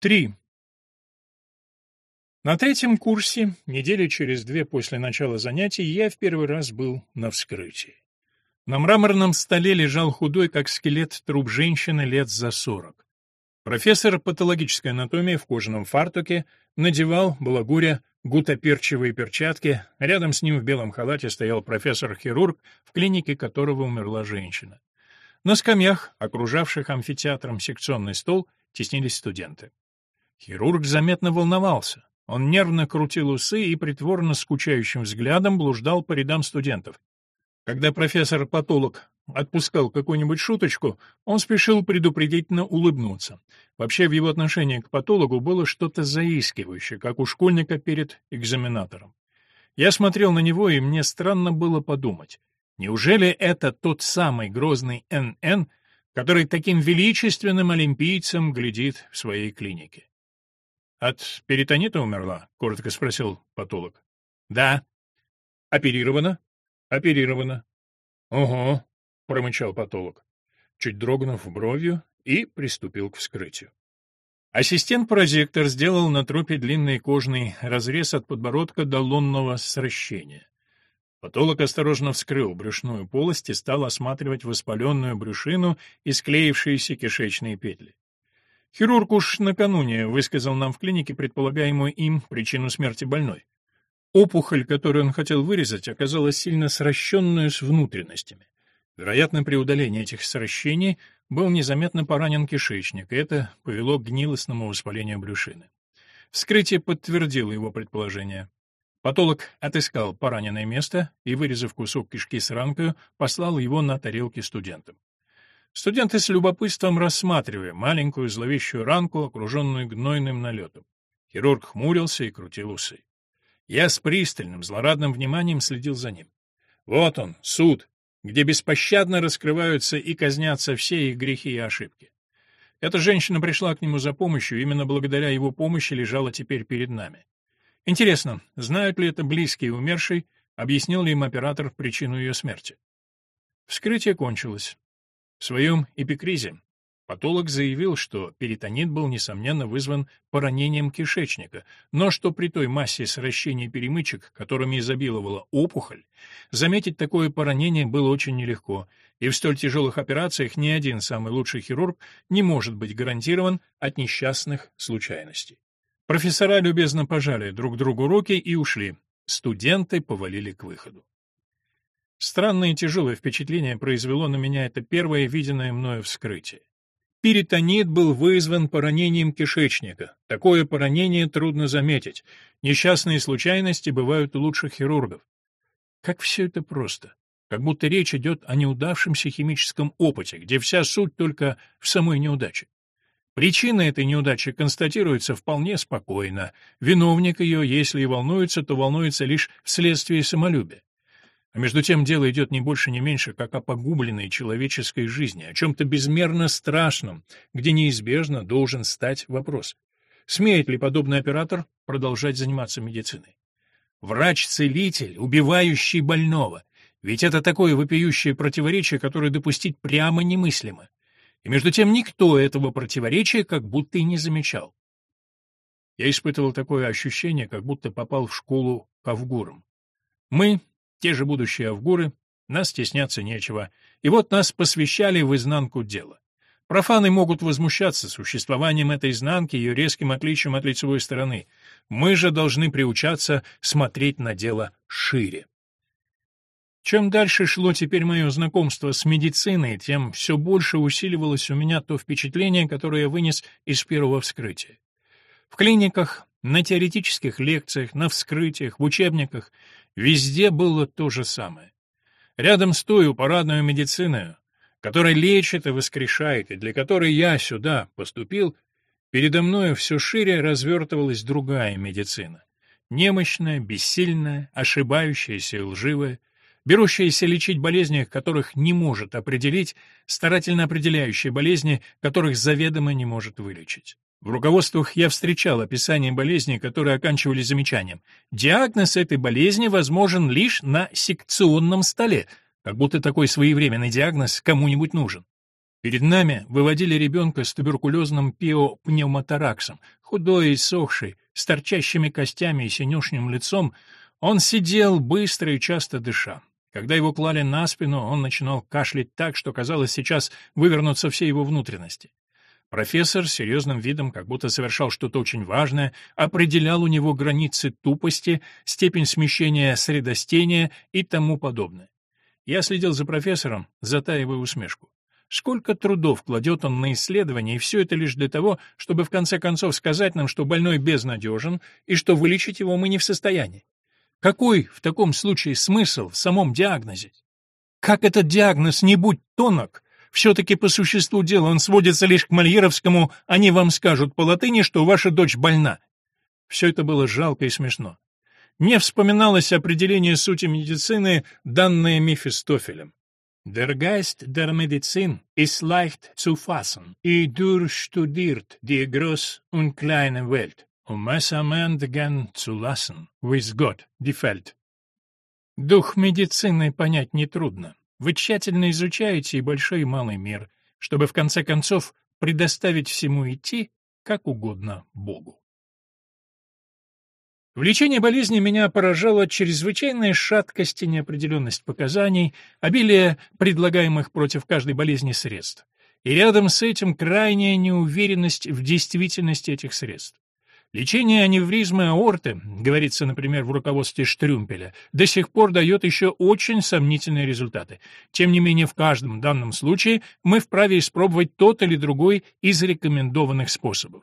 3. На третьем курсе, недели через две после начала занятий, я в первый раз был на вскрытии. На мраморном столе лежал худой, как скелет, труп женщины лет за сорок. Профессор патологической анатомии в кожаном фартуке надевал, балагуря, гутоперчивые перчатки, рядом с ним в белом халате стоял профессор-хирург, в клинике которого умерла женщина. На скамьях, окружавших амфитеатром секционный стол, теснились студенты. Хирург заметно волновался. Он нервно крутил усы и притворно скучающим взглядом блуждал по рядам студентов. Когда профессор-патолог отпускал какую-нибудь шуточку, он спешил предупредительно улыбнуться. Вообще в его отношении к патологу было что-то заискивающее, как у школьника перед экзаменатором. Я смотрел на него, и мне странно было подумать. Неужели это тот самый грозный НН, который таким величественным олимпийцем глядит в своей клинике? «От перитонита умерла?» — коротко спросил патолог. «Да». «Оперирована?» «Оперирована». «Ого», — промычал патолог, чуть дрогнув бровью, и приступил к вскрытию. Ассистент-прозектор сделал на трупе длинный кожный разрез от подбородка до лунного сращения. Патолог осторожно вскрыл брюшную полость и стал осматривать воспаленную брюшину и склеившиеся кишечные петли. Хирург уж накануне высказал нам в клинике предполагаемую им причину смерти больной. Опухоль, которую он хотел вырезать, оказалась сильно сращенную с внутренностями. Вероятно, при удалении этих сращений был незаметно поранен кишечник, и это повело к гнилостному воспалению брюшины. Вскрытие подтвердило его предположение. Патолог отыскал пораненное место и, вырезав кусок кишки с ранкою, послал его на тарелки студентам. Студенты с любопытством рассматривали маленькую зловещую ранку, окруженную гнойным налетом. Хирург хмурился и крутил усы. Я с пристальным, злорадным вниманием следил за ним. Вот он, суд, где беспощадно раскрываются и казнятся все их грехи и ошибки. Эта женщина пришла к нему за помощью, именно благодаря его помощи лежала теперь перед нами. Интересно, знают ли это близкие умершей, объяснил ли им оператор причину ее смерти? Вскрытие кончилось. В своем эпикризе патолог заявил, что перитонит был, несомненно, вызван поранением кишечника, но что при той массе сращений перемычек, которыми изобиловала опухоль, заметить такое поранение было очень нелегко, и в столь тяжелых операциях ни один самый лучший хирург не может быть гарантирован от несчастных случайностей. Профессора любезно пожали друг другу руки и ушли. Студенты повалили к выходу. Странное и тяжелое впечатление произвело на меня это первое виденное мною вскрытие. Перитонит был вызван поранением кишечника. Такое поранение трудно заметить. Несчастные случайности бывают у лучших хирургов. Как все это просто. Как будто речь идет о неудавшемся химическом опыте, где вся суть только в самой неудаче. Причина этой неудачи констатируется вполне спокойно. Виновник ее, если и волнуется, то волнуется лишь вследствие самолюбия. А между тем дело идет не больше, не меньше, как о погубленной человеческой жизни, о чем-то безмерно страшном, где неизбежно должен стать вопрос. Смеет ли подобный оператор продолжать заниматься медициной? Врач-целитель, убивающий больного. Ведь это такое вопиющее противоречие, которое допустить прямо немыслимо. И между тем никто этого противоречия как будто и не замечал. Я испытывал такое ощущение, как будто попал в школу к Авгурам. Мы, те же будущие авгуры, нас стесняться нечего, и вот нас посвящали в изнанку дела. Профаны могут возмущаться существованием этой изнанки и ее резким отличием от лицевой стороны. Мы же должны приучаться смотреть на дело шире. Чем дальше шло теперь мое знакомство с медициной, тем все больше усиливалось у меня то впечатление, которое я вынес из первого вскрытия. В клиниках, на теоретических лекциях, на вскрытиях, в учебниках Везде было то же самое. Рядом с той парадной медициной, которая лечит и воскрешает, и для которой я сюда поступил, передо мною все шире развертывалась другая медицина. Немощная, бессильная, ошибающаяся и лживая, берущаяся лечить болезни, которых не может определить, старательно определяющая болезни, которых заведомо не может вылечить. В руководствах я встречал описание болезни, которые оканчивались замечанием. Диагноз этой болезни возможен лишь на секционном столе, как будто такой своевременный диагноз кому-нибудь нужен. Перед нами выводили ребенка с туберкулезным пиопневмотораксом, худой и сохший, с торчащими костями и синюшним лицом, он сидел быстро и часто дыша. Когда его клали на спину, он начинал кашлять так, что казалось сейчас вывернутся все его внутренности. Профессор с серьезным видом, как будто совершал что-то очень важное, определял у него границы тупости, степень смещения средостения и тому подобное. Я следил за профессором, затаивая усмешку. Сколько трудов кладет он на исследование, и все это лишь для того, чтобы в конце концов сказать нам, что больной безнадежен и что вылечить его мы не в состоянии. Какой в таком случае смысл в самом диагнозе? Как этот диагноз не будь тонок, все-таки по существу дела он сводится лишь к Мольеровскому «они вам скажут по латыни, что ваша дочь больна». Все это было жалко и смешно. Не вспоминалось определение сути медицины, данное Мефистофелем. Der Geist der Medizin ist leicht zu fassen, и durchstudiert die groß und kleine Welt, um es am Ende gern zu lassen, with Gott, die Welt. Дух медицины понять нетрудно. Вы тщательно изучаете и большой, и малый мир, чтобы в конце концов предоставить всему идти, как угодно Богу. В лечении болезни меня поражала чрезвычайная шаткость и неопределенность показаний, обилие предлагаемых против каждой болезни средств. И рядом с этим крайняя неуверенность в действительности этих средств. Лечение аневризмы аорты, говорится, например, в руководстве Штрюмпеля, до сих пор дает еще очень сомнительные результаты. Тем не менее, в каждом данном случае мы вправе испробовать тот или другой из рекомендованных способов.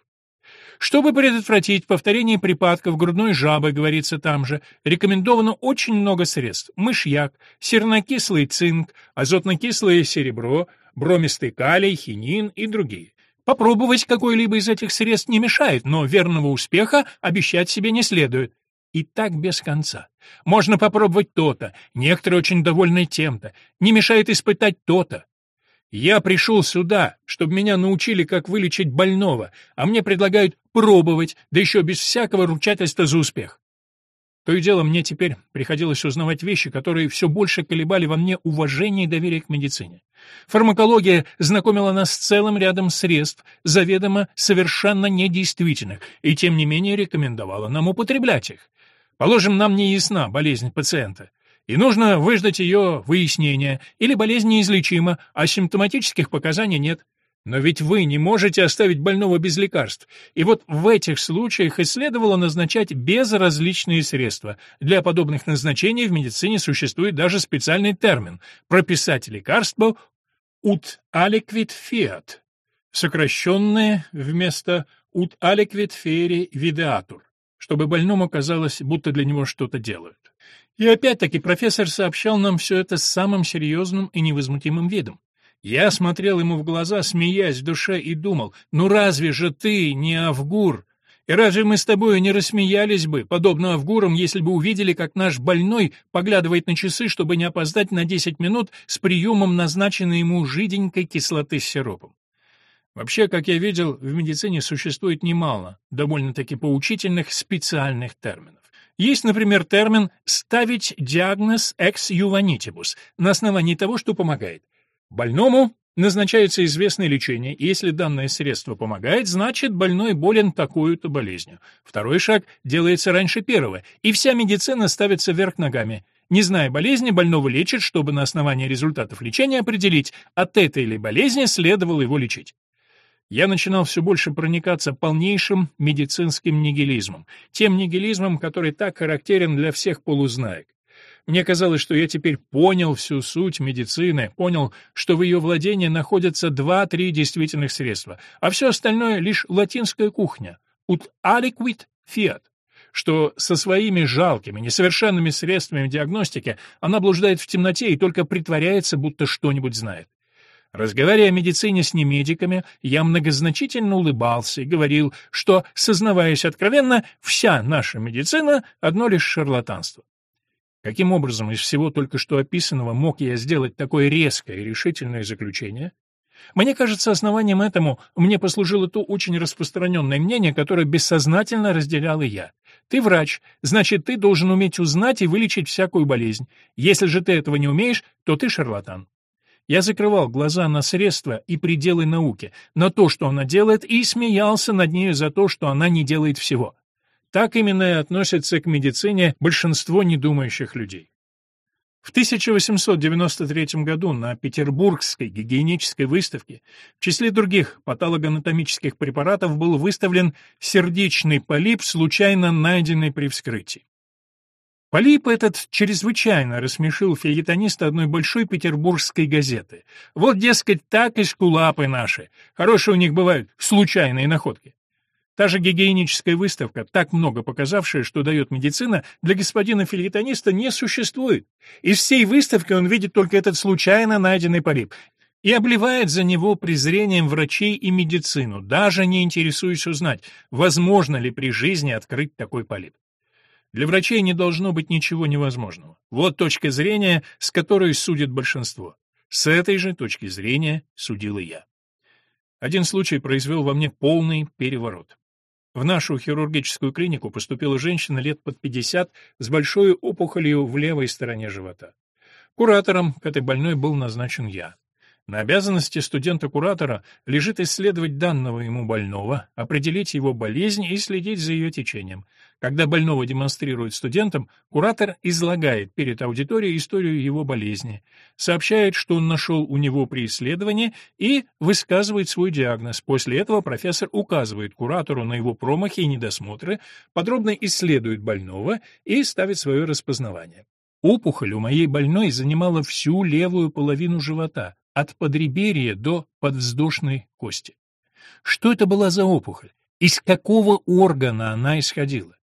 Чтобы предотвратить повторение припадков грудной жабы, говорится там же, рекомендовано очень много средств. Мышьяк, сернокислый цинк, азотнокислое серебро, бромистый калий, хинин и другие. Попробовать какое-либо из этих средств не мешает, но верного успеха обещать себе не следует. И так без конца. Можно попробовать то-то, некоторые очень довольны тем-то, не мешает испытать то-то. Я пришел сюда, чтобы меня научили, как вылечить больного, а мне предлагают пробовать, да еще без всякого ручательства за успех. То и дело мне теперь приходилось узнавать вещи, которые все больше колебали во мне уважение и доверие к медицине. Фармакология знакомила нас с целым рядом средств, заведомо совершенно недействительных, и тем не менее рекомендовала нам употреблять их. Положим, нам не ясна болезнь пациента, и нужно выждать ее выяснения, или болезнь неизлечима, а симптоматических показаний нет. Но ведь вы не можете оставить больного без лекарств. И вот в этих случаях и следовало назначать безразличные средства. Для подобных назначений в медицине существует даже специальный термин – прописать лекарство «ut aliquid fiat», сокращенное вместо «ut aliquid feri videatur», чтобы больному казалось, будто для него что-то делают. И опять-таки профессор сообщал нам все это с самым серьезным и невозмутимым видом. Я смотрел ему в глаза, смеясь в душе, и думал, ну разве же ты не Авгур? И разве мы с тобой не рассмеялись бы, подобно Авгурам, если бы увидели, как наш больной поглядывает на часы, чтобы не опоздать на 10 минут с приемом назначенной ему жиденькой кислоты с сиропом? Вообще, как я видел, в медицине существует немало довольно-таки поучительных специальных терминов. Есть, например, термин «ставить диагноз ex juvenitibus» на основании того, что помогает. Больному назначается известное лечение, и если данное средство помогает, значит, больной болен такой-то болезнью. Второй шаг делается раньше первого, и вся медицина ставится вверх ногами. Не зная болезни, больного лечат, чтобы на основании результатов лечения определить, от этой или болезни следовало его лечить. Я начинал все больше проникаться полнейшим медицинским нигилизмом, тем нигилизмом, который так характерен для всех полузнаек. Мне казалось, что я теперь понял всю суть медицины, понял, что в ее владении находятся два-три действительных средства, а все остальное — лишь латинская кухня «ut aliquid fiat», что со своими жалкими, несовершенными средствами диагностики она блуждает в темноте и только притворяется, будто что-нибудь знает. Разговаривая о медицине с немедиками, я многозначительно улыбался и говорил, что, сознаваясь откровенно, вся наша медицина — одно лишь шарлатанство. Каким образом из всего только что описанного мог я сделать такое резкое и решительное заключение? Мне кажется, основанием этому мне послужило то очень распространенное мнение, которое бессознательно разделял и я. Ты врач, значит, ты должен уметь узнать и вылечить всякую болезнь. Если же ты этого не умеешь, то ты шарлатан. Я закрывал глаза на средства и пределы науки, на то, что она делает, и смеялся над нею за то, что она не делает всего. Так именно и относится к медицине большинство недумающих людей. В 1893 году на Петербургской гигиенической выставке в числе других патологоанатомических препаратов был выставлен сердечный полип, случайно найденный при вскрытии. Полип этот чрезвычайно рассмешил фельетониста одной большой петербургской газеты. Вот, дескать, так и скулапы наши. Хорошие у них бывают случайные находки. Та же гигиеническая выставка, так много показавшая, что дает медицина, для господина филитониста не существует. Из всей выставки он видит только этот случайно найденный полип и обливает за него презрением врачей и медицину, даже не интересуясь узнать, возможно ли при жизни открыть такой полип. Для врачей не должно быть ничего невозможного. Вот точка зрения, с которой судит большинство. С этой же точки зрения судил и я. Один случай произвел во мне полный переворот. В нашу хирургическую клинику поступила женщина лет под 50 с большой опухолью в левой стороне живота. Куратором к этой больной был назначен я. На обязанности студента-куратора лежит исследовать данного ему больного, определить его болезнь и следить за ее течением. Когда больного демонстрируют студентам, куратор излагает перед аудиторией историю его болезни, сообщает, что он нашел у него при исследовании и высказывает свой диагноз. После этого профессор указывает куратору на его промахи и недосмотры, подробно исследует больного и ставит свое распознавание. Опухоль у моей больной занимала всю левую половину живота, от подреберья до подвздошной кости. Что это была за опухоль? Из какого органа она исходила?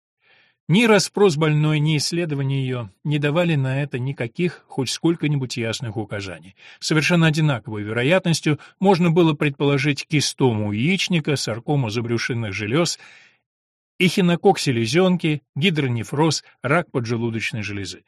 Ни расспрос больной, ни исследования ее не давали на это никаких хоть сколько-нибудь ясных указаний. Совершенно одинаковой вероятностью можно было предположить кистому яичника, саркому забрюшинных желез, эхинокок селезенки, гидронефроз, рак поджелудочной железы.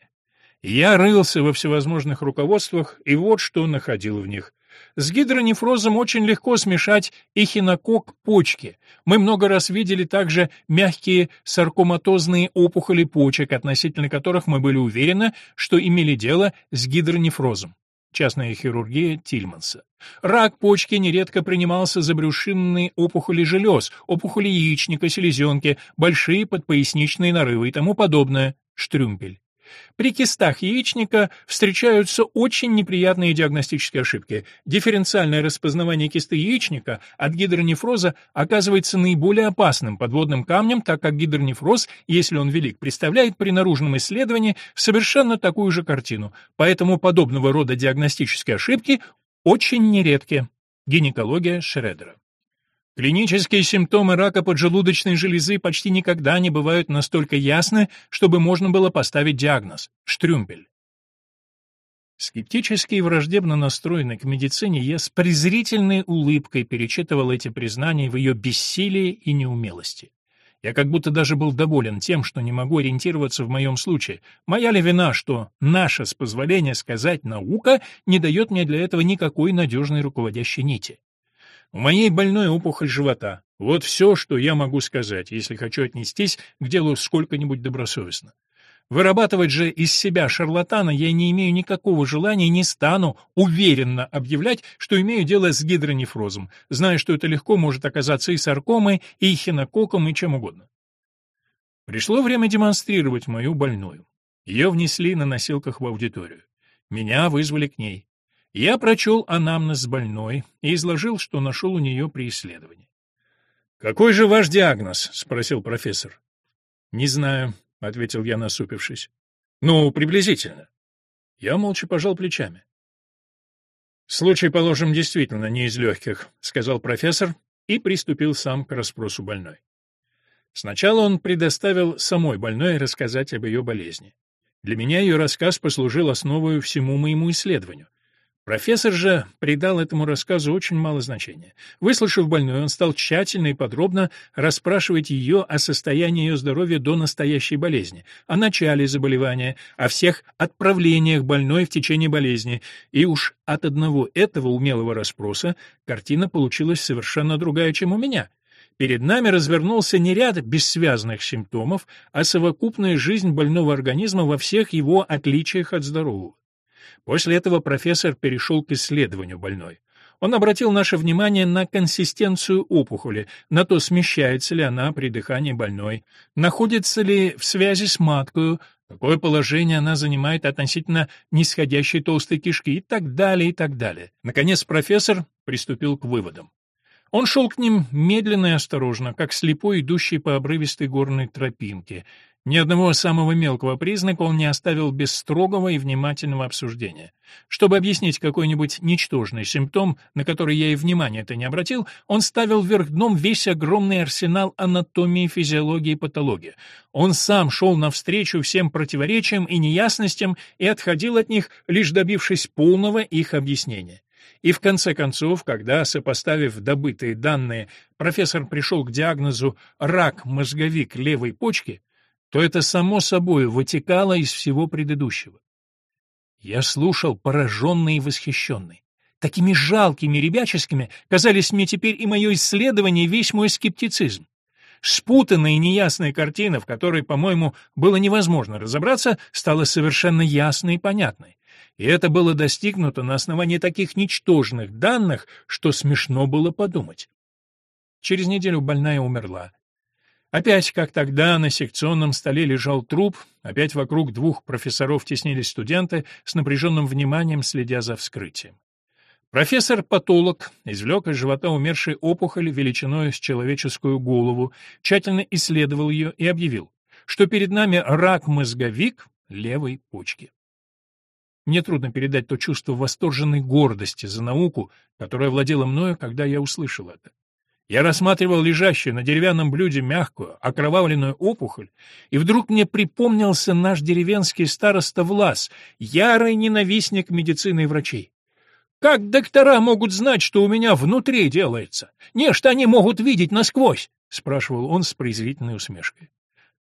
Я рылся во всевозможных руководствах, и вот что находил в них. С гидронефрозом очень легко смешать эхинокок почки. Мы много раз видели также мягкие саркоматозные опухоли почек, относительно которых мы были уверены, что имели дело с гидронефрозом. Частная хирургия Тильманса. Рак почки нередко принимался за брюшинные опухоли желез, опухоли яичника, селезенки, большие подпоясничные нарывы и тому подобное. Штрюмпель. При кистах яичника встречаются очень неприятные диагностические ошибки. Дифференциальное распознавание кисты яичника от гидронефроза оказывается наиболее опасным подводным камнем, так как гидронефроз, если он велик, представляет при наружном исследовании совершенно такую же картину. Поэтому подобного рода диагностические ошибки очень нередки. Гинекология Шредера. Клинические симптомы рака поджелудочной железы почти никогда не бывают настолько ясны, чтобы можно было поставить диагноз – штрюмпель. Скептически и враждебно настроенный к медицине, я с презрительной улыбкой перечитывал эти признания в ее бессилии и неумелости. Я как будто даже был доволен тем, что не могу ориентироваться в моем случае. Моя ли вина, что наша, с позволения сказать, наука не дает мне для этого никакой надежной руководящей нити? У моей больной опухоль живота. Вот все, что я могу сказать, если хочу отнестись к делу сколько-нибудь добросовестно. Вырабатывать же из себя шарлатана я не имею никакого желания и не стану уверенно объявлять, что имею дело с гидронефрозом, зная, что это легко может оказаться и саркомой, и хинококом, и чем угодно. Пришло время демонстрировать мою больную. Ее внесли на носилках в аудиторию. Меня вызвали к ней. Я прочел анамнез больной и изложил, что нашел у нее при исследовании. «Какой же ваш диагноз?» — спросил профессор. «Не знаю», — ответил я, насупившись. «Ну, приблизительно». Я молча пожал плечами. «Случай, положим, действительно не из легких», — сказал профессор и приступил сам к расспросу больной. Сначала он предоставил самой больной рассказать об ее болезни. Для меня ее рассказ послужил основой всему моему исследованию — Профессор же придал этому рассказу очень мало значения. Выслушав больную, он стал тщательно и подробно расспрашивать ее о состоянии ее здоровья до настоящей болезни, о начале заболевания, о всех отправлениях больной в течение болезни, и уж от одного этого умелого расспроса картина получилась совершенно другая, чем у меня. Перед нами развернулся не ряд бессвязных симптомов, а совокупная жизнь больного организма во всех его отличиях от здорового. После этого профессор перешел к исследованию больной. Он обратил наше внимание на консистенцию опухоли, на то, смещается ли она при дыхании больной, находится ли в связи с маткой, какое положение она занимает относительно нисходящей толстой кишки и так далее, и так далее. Наконец профессор приступил к выводам. Он шел к ним медленно и осторожно, как слепой, идущий по обрывистой горной тропинке, ни одного самого мелкого признака он не оставил без строгого и внимательного обсуждения. Чтобы объяснить какой-нибудь ничтожный симптом, на который я и внимания-то не обратил, он ставил вверх дном весь огромный арсенал анатомии, физиологии и патологии. Он сам шел навстречу всем противоречиям и неясностям и отходил от них, лишь добившись полного их объяснения. И в конце концов, когда, сопоставив добытые данные, профессор пришел к диагнозу «рак-мозговик левой почки», то это само собой вытекало из всего предыдущего. Я слушал пораженный и восхищенный. Такими жалкими, ребяческими казались мне теперь и мое исследование, весь мой скептицизм. Спутанная и неясная картина, в которой, по-моему, было невозможно разобраться, стала совершенно ясной и понятной. И это было достигнуто на основании таких ничтожных данных, что смешно было подумать. Через неделю больная умерла. Опять, как тогда, на секционном столе лежал труп, опять вокруг двух профессоров теснились студенты, с напряженным вниманием следя за вскрытием. Профессор-патолог извлек из живота умершей опухоль величиной с человеческую голову, тщательно исследовал ее и объявил, что перед нами рак-мозговик левой почки. Мне трудно передать то чувство восторженной гордости за науку, которое владело мною, когда я услышал это. Я рассматривал лежащую на деревянном блюде мягкую, окровавленную опухоль, и вдруг мне припомнился наш деревенский староста Влас, ярый ненавистник медицины и врачей. Как доктора могут знать, что у меня внутри делается? Не, что они могут видеть насквозь, спрашивал он с презрительной усмешкой.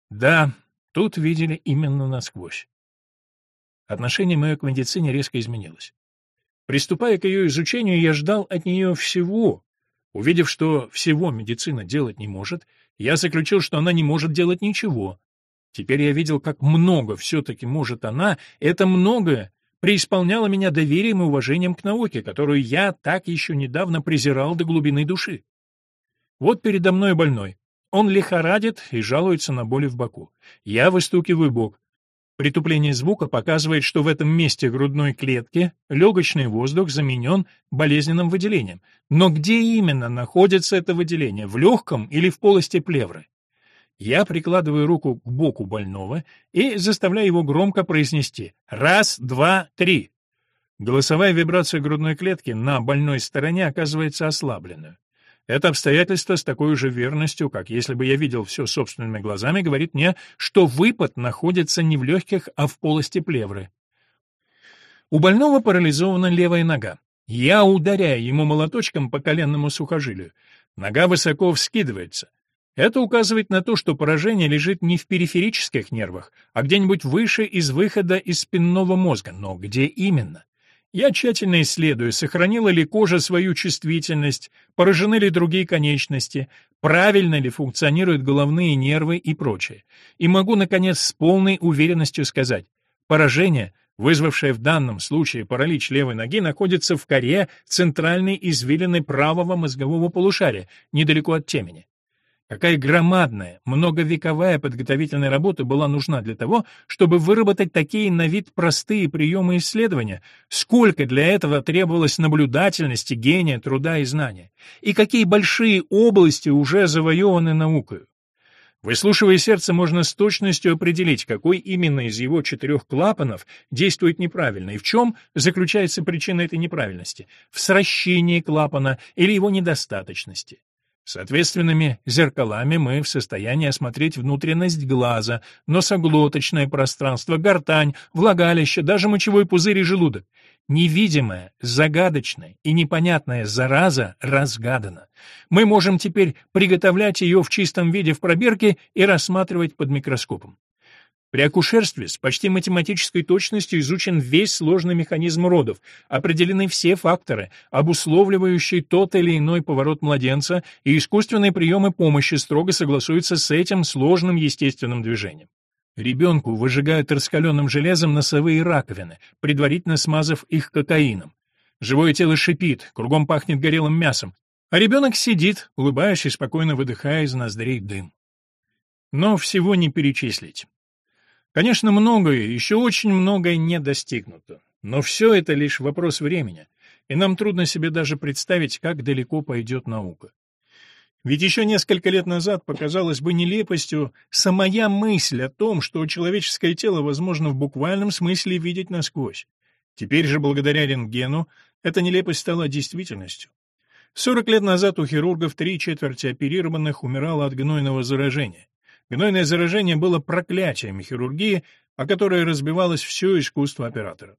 Да, тут видели именно насквозь. Отношение мое к медицине резко изменилось. Приступая к ее изучению, я ждал от нее всего, Увидев, что всего медицина делать не может, я заключил, что она не может делать ничего. Теперь я видел, как много все-таки может она, это многое преисполняло меня доверием и уважением к науке, которую я так еще недавно презирал до глубины души. Вот передо мной больной. Он лихорадит и жалуется на боли в боку. Я выстукиваю бок. Притупление звука показывает, что в этом месте грудной клетки легочный воздух заменен болезненным выделением. Но где именно находится это выделение, в легком или в полости плевры? Я прикладываю руку к боку больного и заставляю его громко произнести «раз, два, три». Голосовая вибрация грудной клетки на больной стороне оказывается ослабленной. Это обстоятельство с такой же верностью, как если бы я видел все собственными глазами, говорит мне, что выпад находится не в легких, а в полости плевры. У больного парализована левая нога. Я ударяю ему молоточком по коленному сухожилию. Нога высоко вскидывается. Это указывает на то, что поражение лежит не в периферических нервах, а где-нибудь выше из выхода из спинного мозга. Но где именно? Я тщательно исследую, сохранила ли кожа свою чувствительность, поражены ли другие конечности, правильно ли функционируют головные нервы и прочее. И могу, наконец, с полной уверенностью сказать, поражение, вызвавшее в данном случае паралич левой ноги, находится в коре центральной извилины правого мозгового полушария, недалеко от темени. Какая громадная, многовековая подготовительная работа была нужна для того, чтобы выработать такие на вид простые приемы исследования, сколько для этого требовалось наблюдательности, гения, труда и знания, и какие большие области уже завоеваны наукой. Выслушивая сердце, можно с точностью определить, какой именно из его четырех клапанов действует неправильно и в чем заключается причина этой неправильности – в сращении клапана или его недостаточности. Соответственными зеркалами мы в состоянии осмотреть внутренность глаза, носоглоточное пространство, гортань, влагалище, даже мочевой пузырь и желудок. Невидимая, загадочная и непонятная зараза разгадана. Мы можем теперь приготовлять ее в чистом виде в пробирке и рассматривать под микроскопом. При акушерстве с почти математической точностью изучен весь сложный механизм родов, определены все факторы, обусловливающие тот или иной поворот младенца, и искусственные приемы помощи строго согласуются с этим сложным естественным движением. Ребенку выжигают раскаленным железом носовые раковины, предварительно смазав их кокаином. Живое тело шипит, кругом пахнет горелым мясом, а ребенок сидит, улыбаясь и спокойно выдыхая из ноздрей дым. Но всего не перечислить. Конечно, многое, еще очень многое не достигнуто. Но все это лишь вопрос времени, и нам трудно себе даже представить, как далеко пойдет наука. Ведь еще несколько лет назад показалось бы нелепостью самая мысль о том, что человеческое тело возможно в буквальном смысле видеть насквозь. Теперь же, благодаря рентгену, эта нелепость стала действительностью. Сорок лет назад у хирургов три четверти оперированных умирало от гнойного заражения. Гнойное заражение было проклятием хирургии, о которой разбивалось все искусство оператора.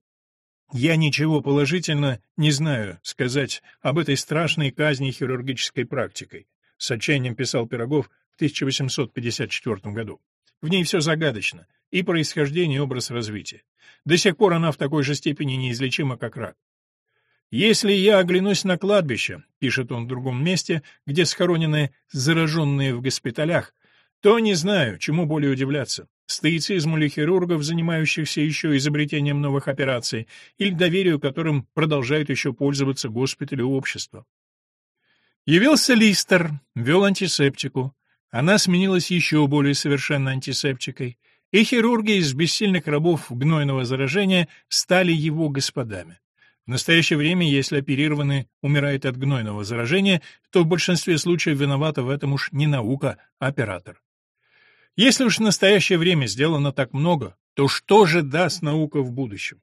Я ничего положительно не знаю сказать об этой страшной казни хирургической практикой с отчаянием писал Пирогов в 1854 году. В ней все загадочно, и происхождение, и образ развития. До сих пор она в такой же степени неизлечима, как рак. «Если я оглянусь на кладбище», — пишет он в другом месте, где схоронены зараженные в госпиталях, то не знаю, чему более удивляться. Стоицизму ли хирургов, занимающихся еще изобретением новых операций, или доверию, которым продолжают еще пользоваться госпитали общества. Явился Листер, вел антисептику. Она сменилась еще более совершенной антисептикой, и хирурги из бессильных рабов гнойного заражения стали его господами. В настоящее время, если оперированный умирает от гнойного заражения, то в большинстве случаев виновата в этом уж не наука, а оператор. Если уж в настоящее время сделано так много, то что же даст наука в будущем?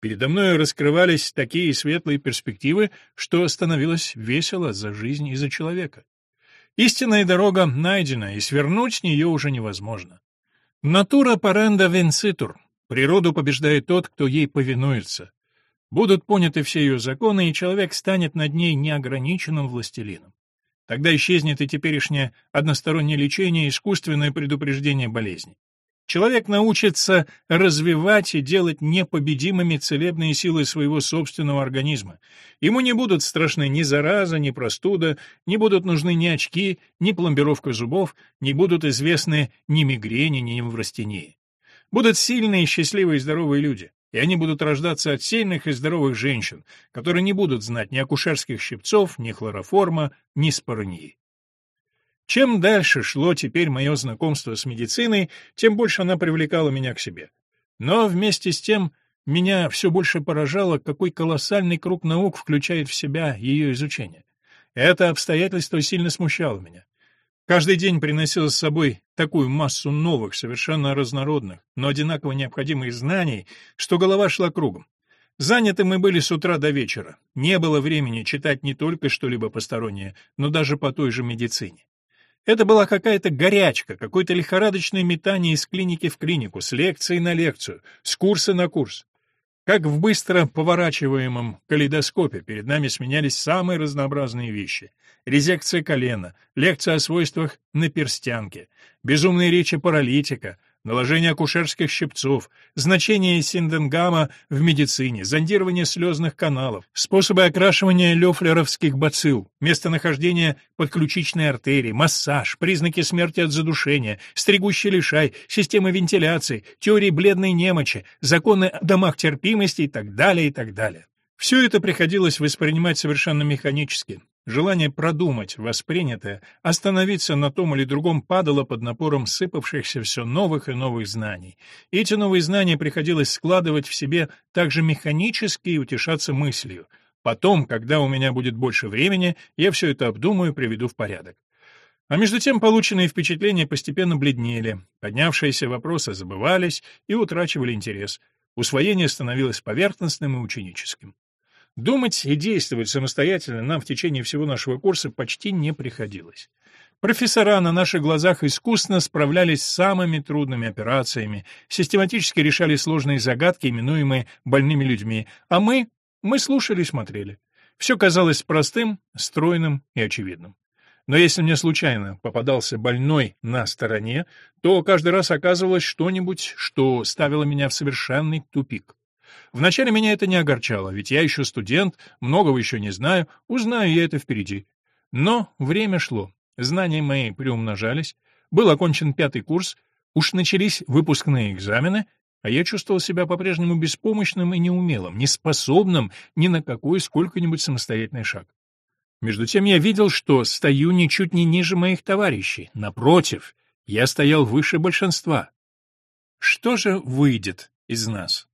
Передо мной раскрывались такие светлые перспективы, что становилось весело за жизнь и за человека. Истинная дорога найдена, и свернуть с нее уже невозможно. Натура паренда венцитур. Природу побеждает тот, кто ей повинуется. Будут поняты все ее законы, и человек станет над ней неограниченным властелином. Тогда исчезнет и теперешнее одностороннее лечение и искусственное предупреждение болезней. Человек научится развивать и делать непобедимыми целебные силы своего собственного организма. Ему не будут страшны ни зараза, ни простуда, не будут нужны ни очки, ни пломбировка зубов, не будут известны ни мигрени, ни неврастении. Будут сильные, счастливые и здоровые люди, и они будут рождаться от сильных и здоровых женщин, которые не будут знать ни акушерских щипцов, ни хлороформа, ни споронии. Чем дальше шло теперь мое знакомство с медициной, тем больше она привлекала меня к себе. Но вместе с тем меня все больше поражало, какой колоссальный круг наук включает в себя ее изучение. Это обстоятельство сильно смущало меня. Каждый день приносил с собой такую массу новых, совершенно разнородных, но одинаково необходимых знаний, что голова шла кругом. Заняты мы были с утра до вечера. Не было времени читать не только что-либо постороннее, но даже по той же медицине. Это была какая-то горячка, какое-то лихорадочное метание из клиники в клинику, с лекции на лекцию, с курса на курс. Как в быстро поворачиваемом калейдоскопе перед нами сменялись самые разнообразные вещи. Резекция колена, лекция о свойствах наперстянки, безумные речи паралитика, наложение акушерских щипцов, значение синденгама в медицине, зондирование слезных каналов, способы окрашивания лёфлеровских бацилл, местонахождение подключичной артерии, массаж, признаки смерти от задушения, стригущий лишай, системы вентиляции, теории бледной немочи, законы о домах терпимости и так далее, и так далее. Все это приходилось воспринимать совершенно механически, Желание продумать воспринятое, остановиться на том или другом падало под напором сыпавшихся все новых и новых знаний. Эти новые знания приходилось складывать в себе также механически и утешаться мыслью. Потом, когда у меня будет больше времени, я все это обдумаю и приведу в порядок. А между тем полученные впечатления постепенно бледнели, поднявшиеся вопросы забывались и утрачивали интерес. Усвоение становилось поверхностным и ученическим. Думать и действовать самостоятельно нам в течение всего нашего курса почти не приходилось. Профессора на наших глазах искусно справлялись с самыми трудными операциями, систематически решали сложные загадки, именуемые больными людьми, а мы, мы слушали и смотрели. Все казалось простым, стройным и очевидным. Но если мне случайно попадался больной на стороне, то каждый раз оказывалось что-нибудь, что ставило меня в совершенный тупик. Вначале меня это не огорчало, ведь я еще студент, многого еще не знаю, узнаю я это впереди. Но время шло, знания мои приумножались, был окончен пятый курс, Уж начались выпускные экзамены, а я чувствовал себя по-прежнему беспомощным и неумелым, неспособным ни на какой сколько-нибудь самостоятельный шаг. Между тем я видел, что стою ничуть не ниже моих товарищей. Напротив, я стоял выше большинства. Что же выйдет из нас?